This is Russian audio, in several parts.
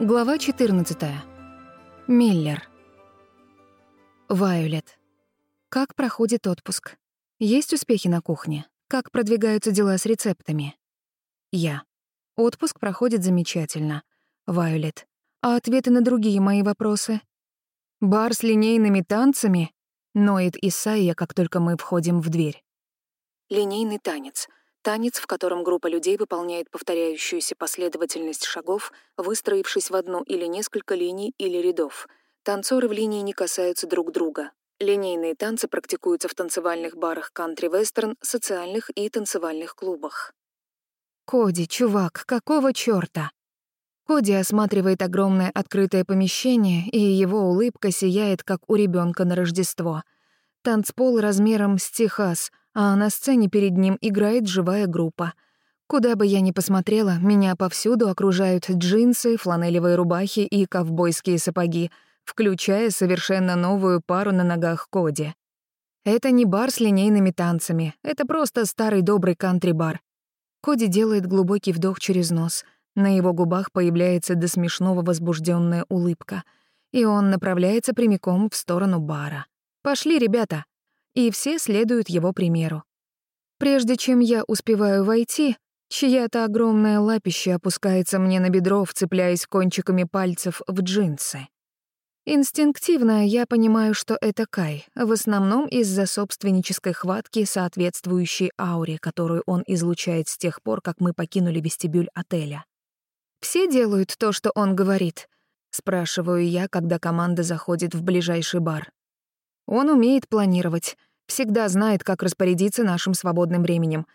Глава 14. Миллер. Вайолет. Как проходит отпуск? Есть успехи на кухне? Как продвигаются дела с рецептами? Я. Отпуск проходит замечательно. Вайолет. А ответы на другие мои вопросы? Бар с линейными танцами? Ноет Исайя, как только мы входим в дверь. Линейный танец. Танец, в котором группа людей выполняет повторяющуюся последовательность шагов, выстроившись в одну или несколько линий или рядов. Танцоры в линии не касаются друг друга. Линейные танцы практикуются в танцевальных барах кантри-вестерн, социальных и танцевальных клубах. «Коди, чувак, какого чёрта?» Коди осматривает огромное открытое помещение, и его улыбка сияет, как у ребёнка на Рождество — Танцпол размером с техас, а на сцене перед ним играет живая группа. Куда бы я ни посмотрела, меня повсюду окружают джинсы, фланелевые рубахи и ковбойские сапоги, включая совершенно новую пару на ногах Коди. Это не бар с линейными танцами, это просто старый добрый кантри-бар. Коди делает глубокий вдох через нос. На его губах появляется до смешного возбужденная улыбка. И он направляется прямиком в сторону бара. «Пошли, ребята!» И все следуют его примеру. Прежде чем я успеваю войти, чья-то огромная лапище опускается мне на бедро, вцепляясь кончиками пальцев в джинсы. Инстинктивно я понимаю, что это Кай, в основном из-за собственнической хватки, соответствующей ауре, которую он излучает с тех пор, как мы покинули вестибюль отеля. «Все делают то, что он говорит», — спрашиваю я, когда команда заходит в ближайший бар. Он умеет планировать, всегда знает, как распорядиться нашим свободным временем.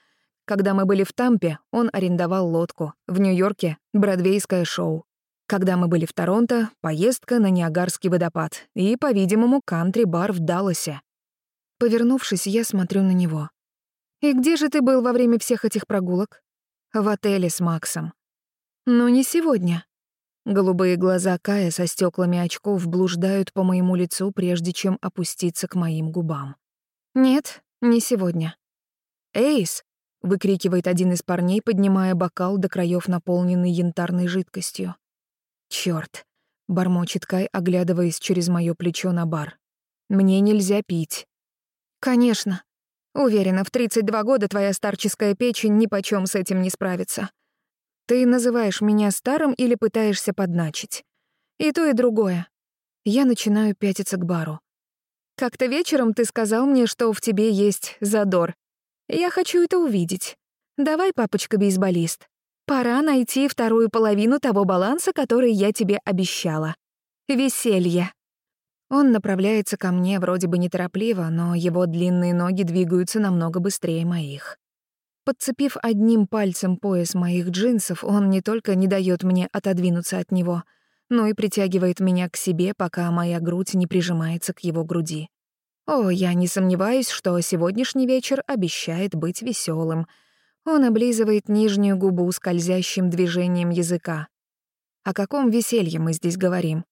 Когда мы были в Тампе, он арендовал лодку. В Нью-Йорке — бродвейское шоу. Когда мы были в Торонто, поездка на Ниагарский водопад и, по-видимому, кантри-бар в Далласе. Повернувшись, я смотрю на него. «И где же ты был во время всех этих прогулок?» «В отеле с Максом». «Ну, не сегодня», Голубые глаза Кая со стеклами очков блуждают по моему лицу, прежде чем опуститься к моим губам. «Нет, не сегодня». «Эйс!» — выкрикивает один из парней, поднимая бокал до краев, наполненный янтарной жидкостью. «Чёрт!» — бормочет Кай, оглядываясь через моё плечо на бар. «Мне нельзя пить». «Конечно. Уверена, в 32 года твоя старческая печень нипочём с этим не справится». Ты называешь меня старым или пытаешься подначить? И то, и другое. Я начинаю пятиться к бару. Как-то вечером ты сказал мне, что в тебе есть задор. Я хочу это увидеть. Давай, папочка-бейсболист. Пора найти вторую половину того баланса, который я тебе обещала. Веселье. Он направляется ко мне вроде бы неторопливо, но его длинные ноги двигаются намного быстрее моих. Подцепив одним пальцем пояс моих джинсов, он не только не дает мне отодвинуться от него, но и притягивает меня к себе, пока моя грудь не прижимается к его груди. О, я не сомневаюсь, что сегодняшний вечер обещает быть веселым. Он облизывает нижнюю губу скользящим движением языка. О каком веселье мы здесь говорим?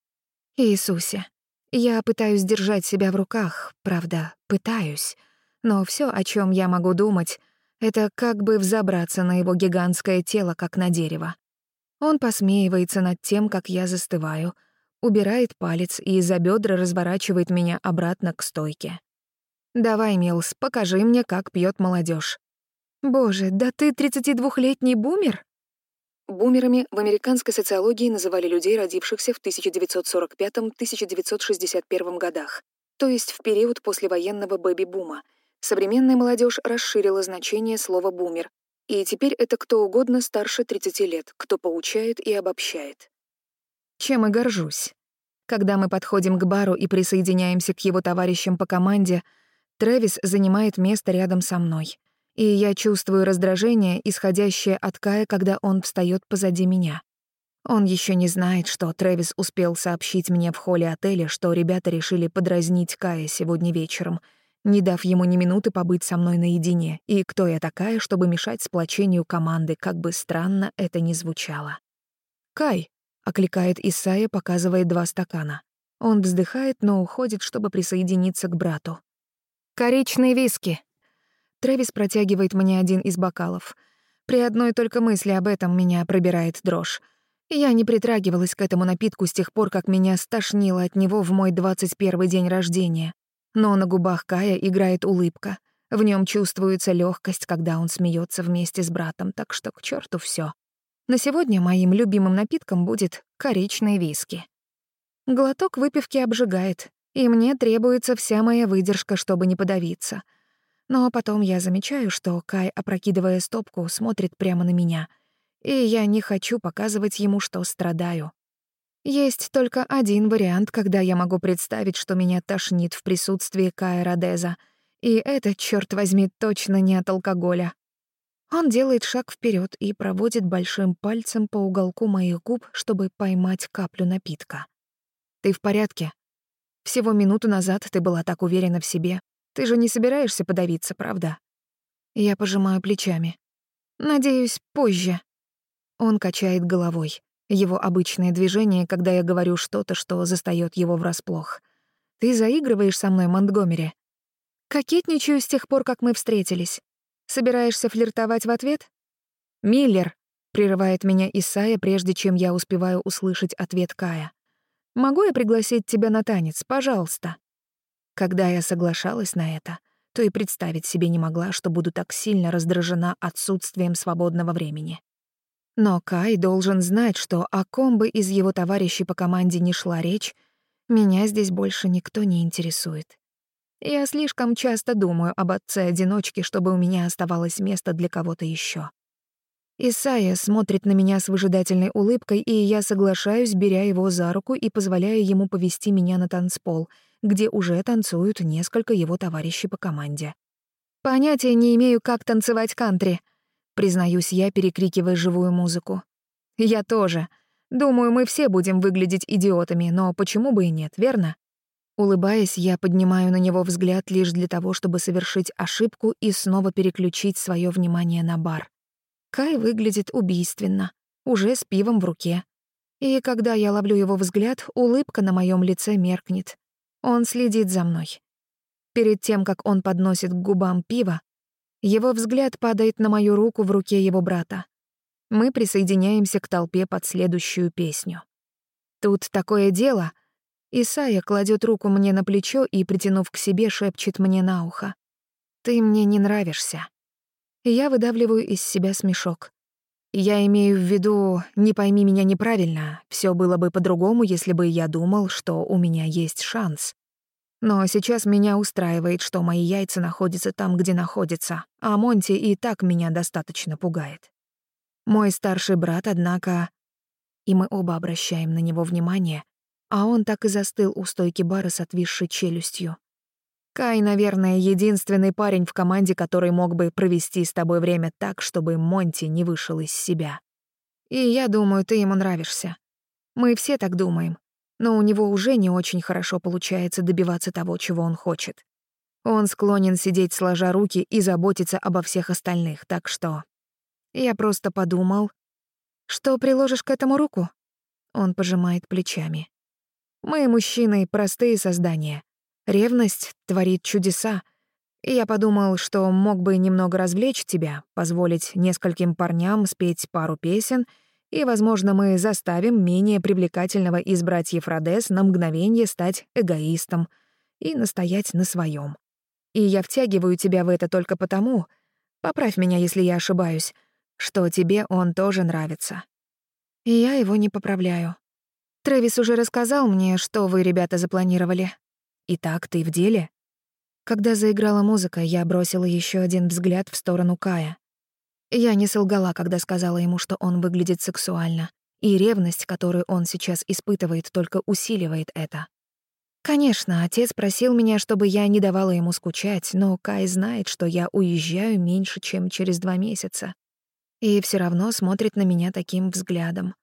Иисусе, я пытаюсь держать себя в руках, правда, пытаюсь, но все, о чем я могу думать — это как бы взобраться на его гигантское тело, как на дерево. Он посмеивается над тем, как я застываю, убирает палец и из-за бедра разворачивает меня обратно к стойке. «Давай, Милс, покажи мне, как пьет молодежь. «Боже, да ты 32-летний бумер?» Бумерами в американской социологии называли людей, родившихся в 1945-1961 годах, то есть в период послевоенного бэби-бума — Современная молодежь расширила значение слова «бумер», и теперь это кто угодно старше 30 лет, кто поучает и обобщает. Чем и горжусь. Когда мы подходим к бару и присоединяемся к его товарищам по команде, Трэвис занимает место рядом со мной. И я чувствую раздражение, исходящее от Кая, когда он встает позади меня. Он еще не знает, что Трэвис успел сообщить мне в холле отеля, что ребята решили подразнить Кая сегодня вечером — не дав ему ни минуты побыть со мной наедине, и кто я такая, чтобы мешать сплочению команды, как бы странно это ни звучало. «Кай!» — окликает Исая, показывая два стакана. Он вздыхает, но уходит, чтобы присоединиться к брату. «Коричные виски!» Трэвис протягивает мне один из бокалов. При одной только мысли об этом меня пробирает дрожь. Я не притрагивалась к этому напитку с тех пор, как меня стошнило от него в мой 21 день рождения но на губах Кая играет улыбка. В нем чувствуется легкость, когда он смеется вместе с братом, так что к черту все. На сегодня моим любимым напитком будет коричный виски. Глоток выпивки обжигает, и мне требуется вся моя выдержка, чтобы не подавиться. Но потом я замечаю, что Кай, опрокидывая стопку, смотрит прямо на меня, и я не хочу показывать ему, что страдаю. Есть только один вариант, когда я могу представить, что меня тошнит в присутствии Кайра Деза. И это, черт возьми, точно не от алкоголя. Он делает шаг вперед и проводит большим пальцем по уголку моих губ, чтобы поймать каплю напитка. «Ты в порядке? Всего минуту назад ты была так уверена в себе. Ты же не собираешься подавиться, правда?» Я пожимаю плечами. «Надеюсь, позже». Он качает головой его обычные движения, когда я говорю что-то, что застаёт его врасплох. «Ты заигрываешь со мной, Монтгомери?» «Кокетничаю с тех пор, как мы встретились. Собираешься флиртовать в ответ?» «Миллер», — прерывает меня Исая, прежде чем я успеваю услышать ответ Кая. «Могу я пригласить тебя на танец, пожалуйста?» Когда я соглашалась на это, то и представить себе не могла, что буду так сильно раздражена отсутствием свободного времени. Но Кай должен знать, что о ком бы из его товарищей по команде не шла речь, меня здесь больше никто не интересует. Я слишком часто думаю об отце-одиночке, чтобы у меня оставалось место для кого-то еще. Исайя смотрит на меня с выжидательной улыбкой, и я соглашаюсь, беря его за руку и позволяя ему повести меня на танцпол, где уже танцуют несколько его товарищей по команде. «Понятия не имею, как танцевать кантри», Признаюсь я, перекрикивая живую музыку. «Я тоже. Думаю, мы все будем выглядеть идиотами, но почему бы и нет, верно?» Улыбаясь, я поднимаю на него взгляд лишь для того, чтобы совершить ошибку и снова переключить свое внимание на бар. Кай выглядит убийственно, уже с пивом в руке. И когда я ловлю его взгляд, улыбка на моем лице меркнет. Он следит за мной. Перед тем, как он подносит к губам пиво, его взгляд падает на мою руку в руке его брата. Мы присоединяемся к толпе под следующую песню. Тут такое дело. Исая кладет руку мне на плечо и, притянув к себе, шепчет мне на ухо. «Ты мне не нравишься». Я выдавливаю из себя смешок. Я имею в виду, не пойми меня неправильно, все было бы по-другому, если бы я думал, что у меня есть шанс. Но сейчас меня устраивает, что мои яйца находятся там, где находятся, а Монти и так меня достаточно пугает. Мой старший брат, однако... И мы оба обращаем на него внимание, а он так и застыл у стойки бара с отвисшей челюстью. Кай, наверное, единственный парень в команде, который мог бы провести с тобой время так, чтобы Монти не вышел из себя. И я думаю, ты ему нравишься. Мы все так думаем, но у него уже не очень хорошо получается добиваться того, чего он хочет. Он склонен сидеть сложа руки и заботиться обо всех остальных, так что... Я просто подумал... «Что приложишь к этому руку?» Он пожимает плечами. «Мы, мужчины, простые создания. Ревность творит чудеса. я подумал, что мог бы немного развлечь тебя, позволить нескольким парням спеть пару песен — и, возможно, мы заставим менее привлекательного из братьев Родес на мгновение стать эгоистом и настоять на своем. И я втягиваю тебя в это только потому, поправь меня, если я ошибаюсь, что тебе он тоже нравится. И я его не поправляю. Трэвис уже рассказал мне, что вы, ребята, запланировали. Итак, ты в деле? Когда заиграла музыка, я бросила еще один взгляд в сторону Кая. Я не солгала, когда сказала ему, что он выглядит сексуально, и ревность, которую он сейчас испытывает, только усиливает это. Конечно, отец просил меня, чтобы я не давала ему скучать, но Кай знает, что я уезжаю меньше, чем через два месяца. И все равно смотрит на меня таким взглядом.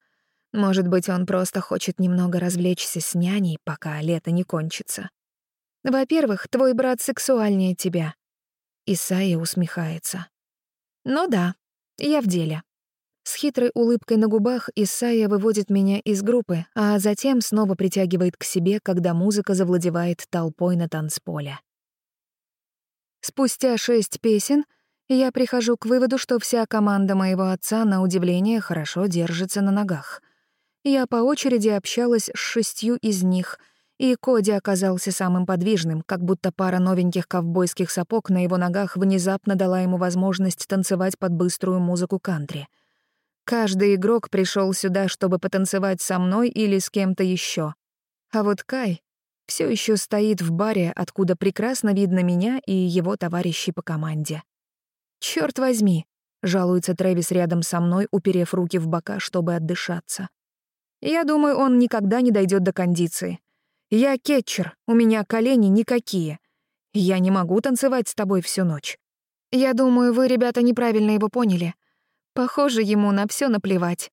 Может быть, он просто хочет немного развлечься с няней, пока лето не кончится. Во-первых, твой брат сексуальнее тебя. Исайя усмехается. Ну да, я в деле. С хитрой улыбкой на губах Исайя выводит меня из группы, а затем снова притягивает к себе, когда музыка завладевает толпой на танцполе. Спустя шесть песен я прихожу к выводу, что вся команда моего отца, на удивление, хорошо держится на ногах. Я по очереди общалась с шестью из них — и Коди оказался самым подвижным, как будто пара новеньких ковбойских сапог на его ногах внезапно дала ему возможность танцевать под быструю музыку кантри. Каждый игрок пришел сюда, чтобы потанцевать со мной или с кем-то еще. А вот Кай все еще стоит в баре, откуда прекрасно видно меня и его товарищей по команде. Черт возьми!» — жалуется Трэвис рядом со мной, уперев руки в бока, чтобы отдышаться. «Я думаю, он никогда не дойдет до кондиции. Я кетчер, у меня колени никакие. Я не могу танцевать с тобой всю ночь. Я думаю, вы, ребята, неправильно его поняли. Похоже, ему на все наплевать.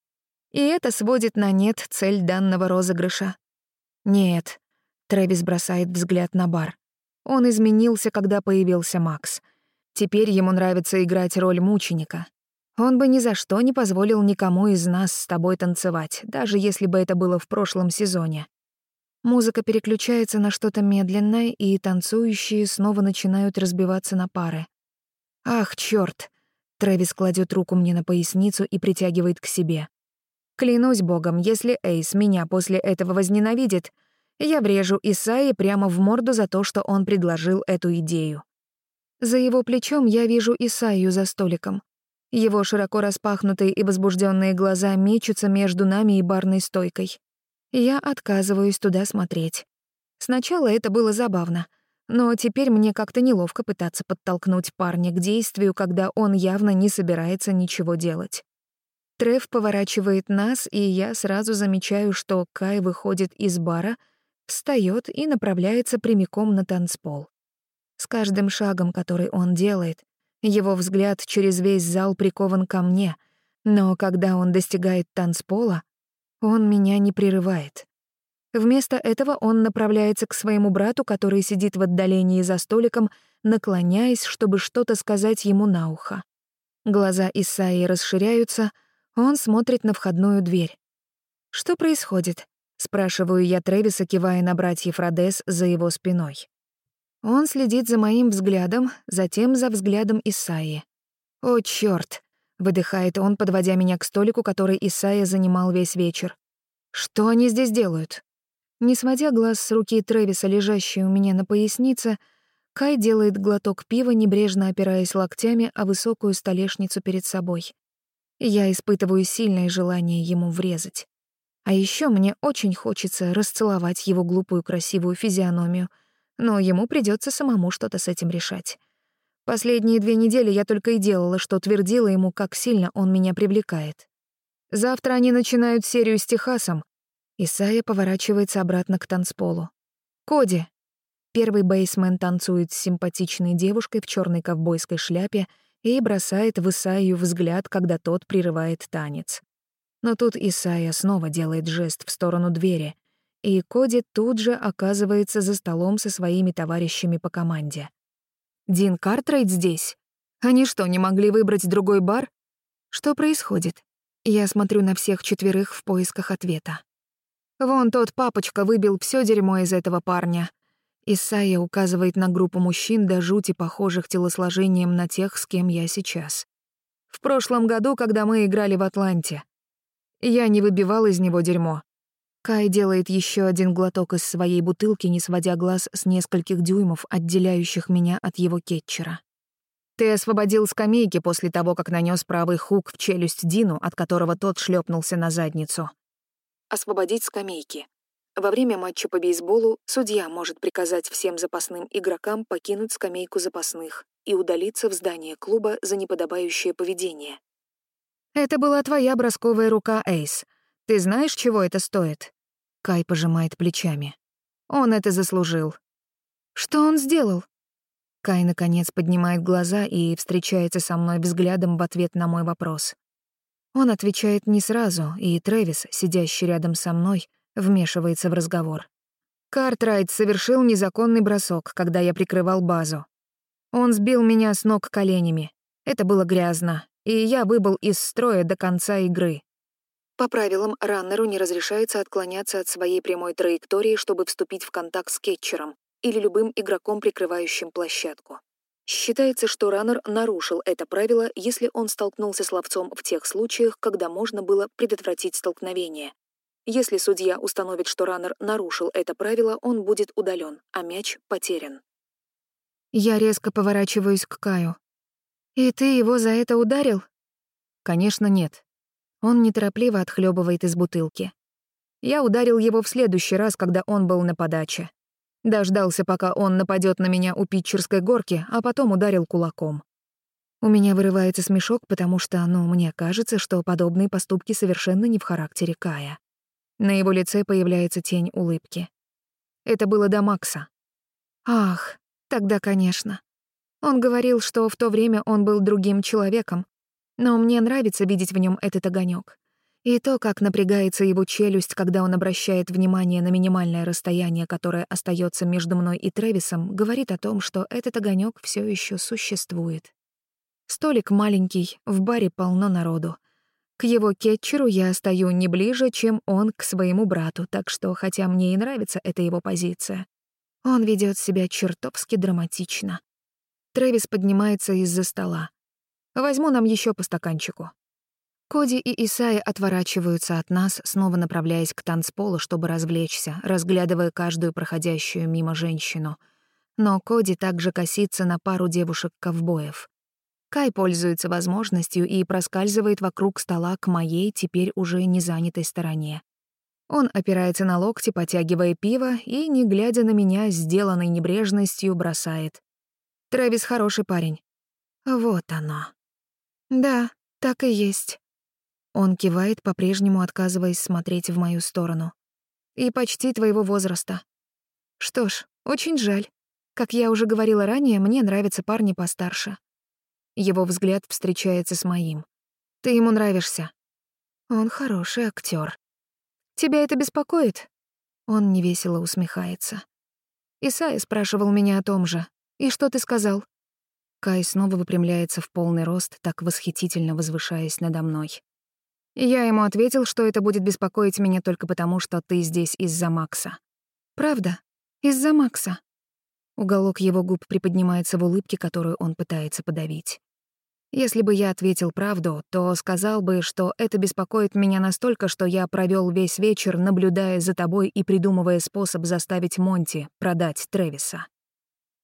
И это сводит на нет цель данного розыгрыша. Нет. Трэвис бросает взгляд на бар. Он изменился, когда появился Макс. Теперь ему нравится играть роль мученика. Он бы ни за что не позволил никому из нас с тобой танцевать, даже если бы это было в прошлом сезоне. Музыка переключается на что-то медленное, и танцующие снова начинают разбиваться на пары. «Ах, чёрт!» — Трэвис кладет руку мне на поясницу и притягивает к себе. «Клянусь богом, если Эйс меня после этого возненавидит, я врежу Исаи прямо в морду за то, что он предложил эту идею». За его плечом я вижу Исаю за столиком. Его широко распахнутые и возбужденные глаза мечутся между нами и барной стойкой я отказываюсь туда смотреть. Сначала это было забавно, но теперь мне как-то неловко пытаться подтолкнуть парня к действию, когда он явно не собирается ничего делать. Треф поворачивает нас, и я сразу замечаю, что Кай выходит из бара, встает и направляется прямиком на танцпол. С каждым шагом, который он делает, его взгляд через весь зал прикован ко мне, но когда он достигает танцпола, он меня не прерывает. Вместо этого он направляется к своему брату, который сидит в отдалении за столиком, наклоняясь, чтобы что-то сказать ему на ухо. Глаза Исаи расширяются, он смотрит на входную дверь. «Что происходит?» — спрашиваю я Тревиса, кивая на братьев Родес за его спиной. Он следит за моим взглядом, затем за взглядом Исаи. «О, чёрт! Выдыхает он, подводя меня к столику, который Исайя занимал весь вечер. «Что они здесь делают?» Не сводя глаз с руки Трэвиса, лежащей у меня на пояснице, Кай делает глоток пива, небрежно опираясь локтями о высокую столешницу перед собой. Я испытываю сильное желание ему врезать. А еще мне очень хочется расцеловать его глупую красивую физиономию, но ему придется самому что-то с этим решать. Последние две недели я только и делала, что твердила ему, как сильно он меня привлекает. Завтра они начинают серию с Техасом. Исайя поворачивается обратно к танцполу. «Коди!» Первый бейсмен танцует с симпатичной девушкой в черной ковбойской шляпе и бросает в Исаию взгляд, когда тот прерывает танец. Но тут Исайя снова делает жест в сторону двери, и Коди тут же оказывается за столом со своими товарищами по команде — Дин Картрайт здесь? Они что, не могли выбрать другой бар? Что происходит? Я смотрю на всех четверых в поисках ответа. Вон тот папочка выбил все дерьмо из этого парня. Исайя указывает на группу мужчин до жути похожих телосложением на тех, с кем я сейчас. В прошлом году, когда мы играли в Атланте. Я не выбивал из него дерьмо. Кай делает еще один глоток из своей бутылки, не сводя глаз с нескольких дюймов, отделяющих меня от его кетчера. «Ты освободил скамейки после того, как нанес правый хук в челюсть Дину, от которого тот шлепнулся на задницу». «Освободить скамейки», во время матча по бейсболу судья может приказать всем запасным игрокам покинуть скамейку запасных и удалиться в здание клуба за неподобающее поведение. «Это была твоя бросковая рука, Эйс. Ты знаешь, чего это стоит?» Кай пожимает плечами. Он это заслужил. Что он сделал? Кай, наконец, поднимает глаза и встречается со мной взглядом в ответ на мой вопрос. Он отвечает не сразу, и Трэвис, сидящий рядом со мной, вмешивается в разговор. Картрайт совершил незаконный бросок, когда я прикрывал базу. Он сбил меня с ног коленями. Это было грязно, и я выбыл из строя до конца игры. По правилам, раннеру не разрешается отклоняться от своей прямой траектории, чтобы вступить в контакт с кетчером или любым игроком, прикрывающим площадку. Считается, что раннер нарушил это правило, если он столкнулся с ловцом в тех случаях, когда можно было предотвратить столкновение. Если судья установит, что раннер нарушил это правило, он будет удален, а мяч потерян. Я резко поворачиваюсь к Каю. «И ты его за это ударил?» «Конечно нет. Он неторопливо отхлебывает из бутылки. Я ударил его в следующий раз, когда он был на подаче. Дождался, пока он нападет на меня у питчерской горки, а потом ударил кулаком. У меня вырывается смешок, потому что, ну, мне кажется, что подобные поступки совершенно не в характере Кая. На его лице появляется тень улыбки. Это было до Макса. Ах, тогда, конечно. Он говорил, что в то время он был другим человеком, но мне нравится видеть в нем этот огонек. И то, как напрягается его челюсть, когда он обращает внимание на минимальное расстояние, которое остается между мной и Трэвисом, говорит о том, что этот огонек все еще существует. Столик маленький, в баре полно народу. К его кетчеру я стою не ближе, чем он к своему брату, так что, хотя мне и нравится эта его позиция, он ведет себя чертовски драматично. Трэвис поднимается из-за стола. Возьму нам еще по стаканчику». Коди и Исаи отворачиваются от нас, снова направляясь к танцполу, чтобы развлечься, разглядывая каждую проходящую мимо женщину. Но Коди также косится на пару девушек-ковбоев. Кай пользуется возможностью и проскальзывает вокруг стола к моей, теперь уже не занятой стороне. Он опирается на локти, потягивая пиво, и, не глядя на меня, сделанной небрежностью бросает. «Трэвис хороший парень». Вот оно. Да, так и есть. Он кивает, по-прежнему отказываясь смотреть в мою сторону. И почти твоего возраста. Что ж, очень жаль. Как я уже говорила ранее, мне нравятся парни постарше. Его взгляд встречается с моим. Ты ему нравишься. Он хороший актер. Тебя это беспокоит? Он невесело усмехается. Исай спрашивал меня о том же. И что ты сказал? и снова выпрямляется в полный рост, так восхитительно возвышаясь надо мной. Я ему ответил, что это будет беспокоить меня только потому, что ты здесь из-за Макса. Правда, из-за Макса. Уголок его губ приподнимается в улыбке, которую он пытается подавить. Если бы я ответил правду, то сказал бы, что это беспокоит меня настолько, что я провел весь вечер, наблюдая за тобой и придумывая способ заставить Монти продать Тревиса.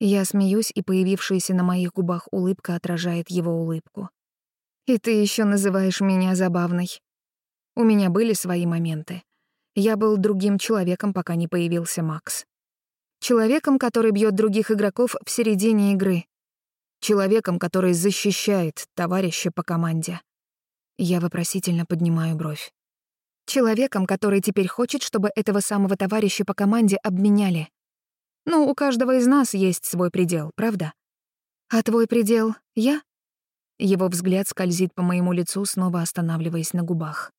Тревиса. Я смеюсь, и появившаяся на моих губах улыбка отражает его улыбку. И ты еще называешь меня забавной. У меня были свои моменты. Я был другим человеком, пока не появился Макс. Человеком, который бьет других игроков в середине игры. Человеком, который защищает товарища по команде. Я вопросительно поднимаю бровь. Человеком, который теперь хочет, чтобы этого самого товарища по команде обменяли. Ну, у каждого из нас есть свой предел, правда? А твой предел — я? Его взгляд скользит по моему лицу, снова останавливаясь на губах.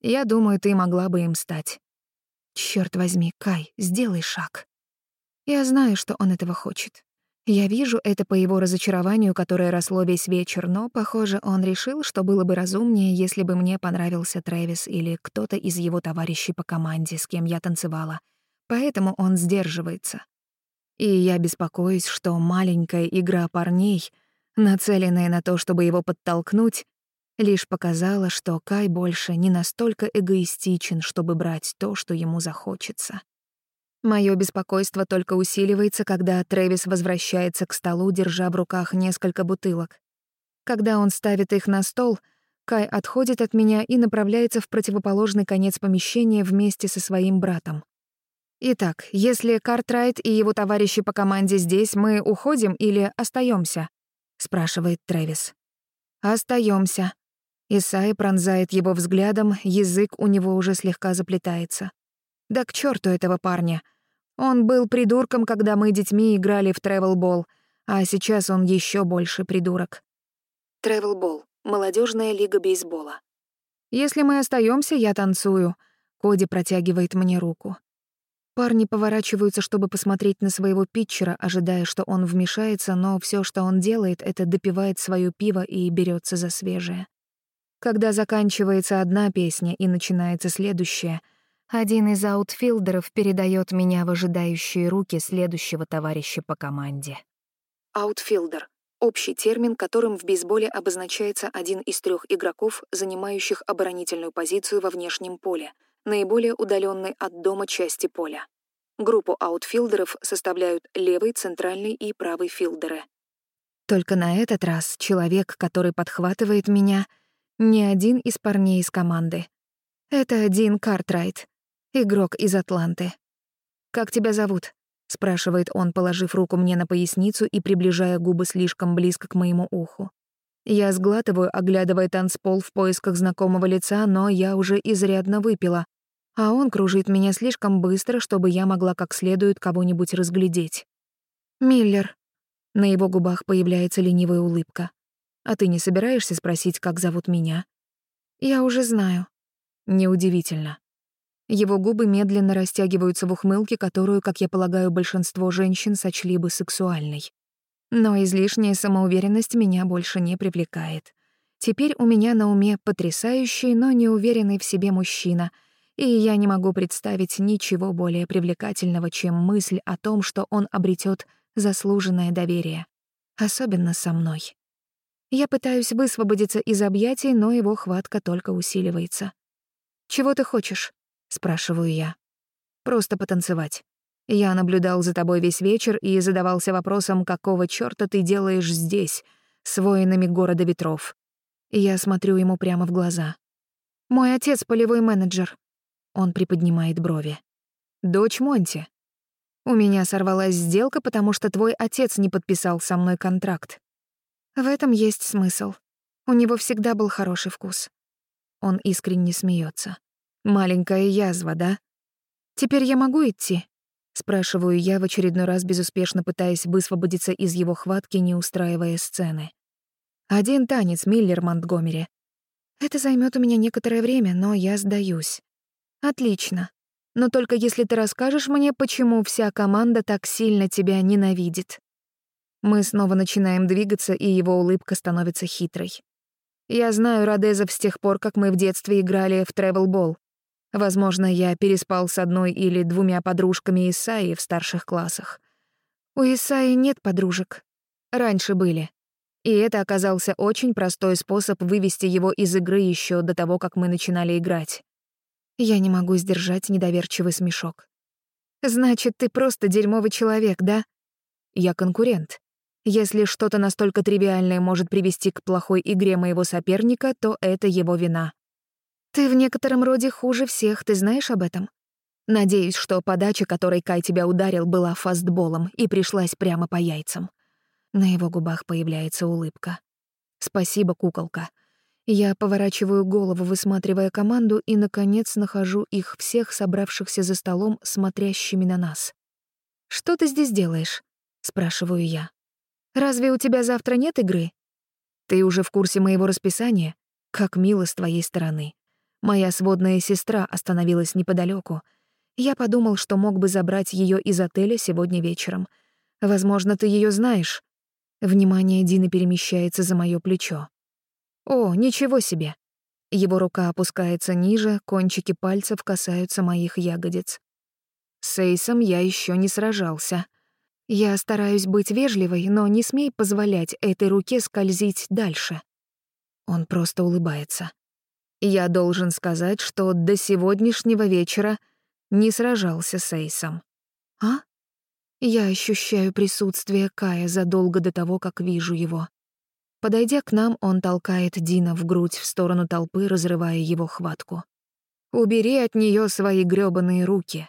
Я думаю, ты могла бы им стать. Черт возьми, Кай, сделай шаг. Я знаю, что он этого хочет. Я вижу это по его разочарованию, которое росло весь вечер, но, похоже, он решил, что было бы разумнее, если бы мне понравился Трэвис или кто-то из его товарищей по команде, с кем я танцевала — поэтому он сдерживается. И я беспокоюсь, что маленькая игра парней, нацеленная на то, чтобы его подтолкнуть, лишь показала, что Кай больше не настолько эгоистичен, чтобы брать то, что ему захочется. Моё беспокойство только усиливается, когда Трэвис возвращается к столу, держа в руках несколько бутылок. Когда он ставит их на стол, Кай отходит от меня и направляется в противоположный конец помещения вместе со своим братом. Итак, если Картрайт и его товарищи по команде здесь, мы уходим или остаемся? — спрашивает Трэвис. Остаемся. Исай пронзает его взглядом, язык у него уже слегка заплетается. Да к черту этого парня. Он был придурком, когда мы детьми играли в тревел-бол, а сейчас он еще больше придурок. Тревел-бол — молодежная лига бейсбола. Если мы остаемся, я танцую. Коди протягивает мне руку. Парни поворачиваются, чтобы посмотреть на своего питчера, ожидая, что он вмешается, но все, что он делает, это допивает свое пиво и берется за свежее. Когда заканчивается одна песня и начинается следующая, один из аутфилдеров передает меня в ожидающие руки следующего товарища по команде. Аутфилдер — общий термин, которым в бейсболе обозначается один из трех игроков, занимающих оборонительную позицию во внешнем поле — наиболее удаленной от дома части поля. Группу аутфилдеров составляют левый, центральный и правый филдеры. Только на этот раз человек, который подхватывает меня, не один из парней из команды. Это Дин Картрайт, игрок из Атланты. «Как тебя зовут?» — спрашивает он, положив руку мне на поясницу и приближая губы слишком близко к моему уху. Я сглатываю, оглядывая танцпол в поисках знакомого лица, но я уже изрядно выпила. А он кружит меня слишком быстро, чтобы я могла как следует кого-нибудь разглядеть. «Миллер». На его губах появляется ленивая улыбка. «А ты не собираешься спросить, как зовут меня?» «Я уже знаю». Неудивительно. Его губы медленно растягиваются в ухмылке, которую, как я полагаю, большинство женщин сочли бы сексуальной. Но излишняя самоуверенность меня больше не привлекает. Теперь у меня на уме потрясающий, но неуверенный в себе мужчина, и я не могу представить ничего более привлекательного, чем мысль о том, что он обретет заслуженное доверие. Особенно со мной. Я пытаюсь высвободиться из объятий, но его хватка только усиливается. «Чего ты хочешь?» — спрашиваю я. «Просто потанцевать». Я наблюдал за тобой весь вечер и задавался вопросом, какого чёрта ты делаешь здесь, с воинами города ветров. Я смотрю ему прямо в глаза. «Мой отец — полевой менеджер». Он приподнимает брови. «Дочь Монти. У меня сорвалась сделка, потому что твой отец не подписал со мной контракт». В этом есть смысл. У него всегда был хороший вкус. Он искренне смеётся. «Маленькая язва, да? Теперь я могу идти?» Спрашиваю я в очередной раз безуспешно пытаясь высвободиться из его хватки, не устраивая сцены. Один танец Миллер Монтгомери. Это займет у меня некоторое время, но я сдаюсь. Отлично. Но только если ты расскажешь мне, почему вся команда так сильно тебя ненавидит. Мы снова начинаем двигаться, и его улыбка становится хитрой. Я знаю Родезов с тех пор, как мы в детстве играли в тревел-бол. Возможно, я переспал с одной или двумя подружками Исаи в старших классах. У Исаи нет подружек. Раньше были. И это оказался очень простой способ вывести его из игры еще до того, как мы начинали играть. Я не могу сдержать недоверчивый смешок. «Значит, ты просто дерьмовый человек, да?» «Я конкурент. Если что-то настолько тривиальное может привести к плохой игре моего соперника, то это его вина. Ты в некотором роде хуже всех, ты знаешь об этом? Надеюсь, что подача, которой Кай тебя ударил, была фастболом и пришлась прямо по яйцам. На его губах появляется улыбка. «Спасибо, куколка». Я поворачиваю голову, высматривая команду, и, наконец, нахожу их всех, собравшихся за столом, смотрящими на нас. «Что ты здесь делаешь?» — спрашиваю я. «Разве у тебя завтра нет игры?» «Ты уже в курсе моего расписания? Как мило с твоей стороны. Моя сводная сестра остановилась неподалеку. Я подумал, что мог бы забрать ее из отеля сегодня вечером. Возможно, ты ее знаешь. Внимание Дины перемещается за мое плечо. О, ничего себе. Его рука опускается ниже, кончики пальцев касаются моих ягодиц. С Эйсом я еще не сражался. Я стараюсь быть вежливой, но не смей позволять этой руке скользить дальше. Он просто улыбается. Я должен сказать, что до сегодняшнего вечера не сражался с Эйсом. А? Я ощущаю присутствие Кая задолго до того, как вижу его. Подойдя к нам, он толкает Дина в грудь в сторону толпы, разрывая его хватку. «Убери от нее свои грёбаные руки»,